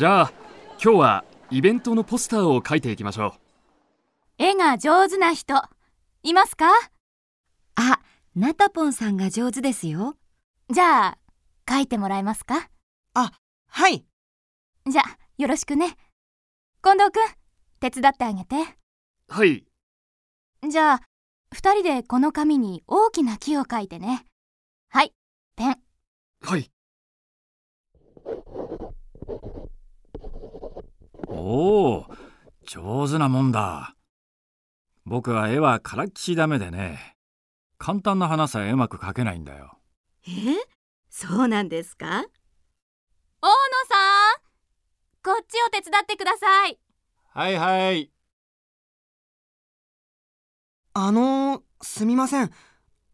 じゃあ今日はイベントのポスターを書いていきましょ絵が上手な人、いますか？あ、ナタポンさんが上手ですよ。じゃあ、書いてもらえますか？あ、はい。じゃあ、よろしくね。近藤くん、手伝ってあげて。うはいじゃあ、二人でこの紙に大きな木を書いてね。はい、ペン。はいおお上手なもんだ。僕は絵はからっきしダメでね。簡単な花さえうまく描けないんだよ。え？そうなんですか？大野さんこっちを手伝ってください。はいはい。あのー、すみません。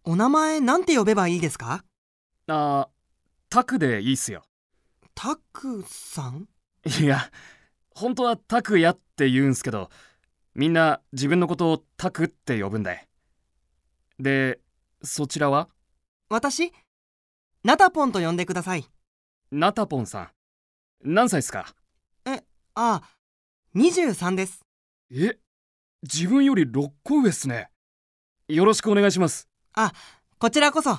お名前なんて呼べばいいですか？あタクでいいっすよ。タクさん？いや本当はタクヤって言うんすけどみんな自分のことをタクって呼ぶんででそちらは？私？ナタポンと呼んでください。ナタポンさん。何歳っすか？あ、23です。え自分より6個上っすね。よろしくお願いします。こちらこそ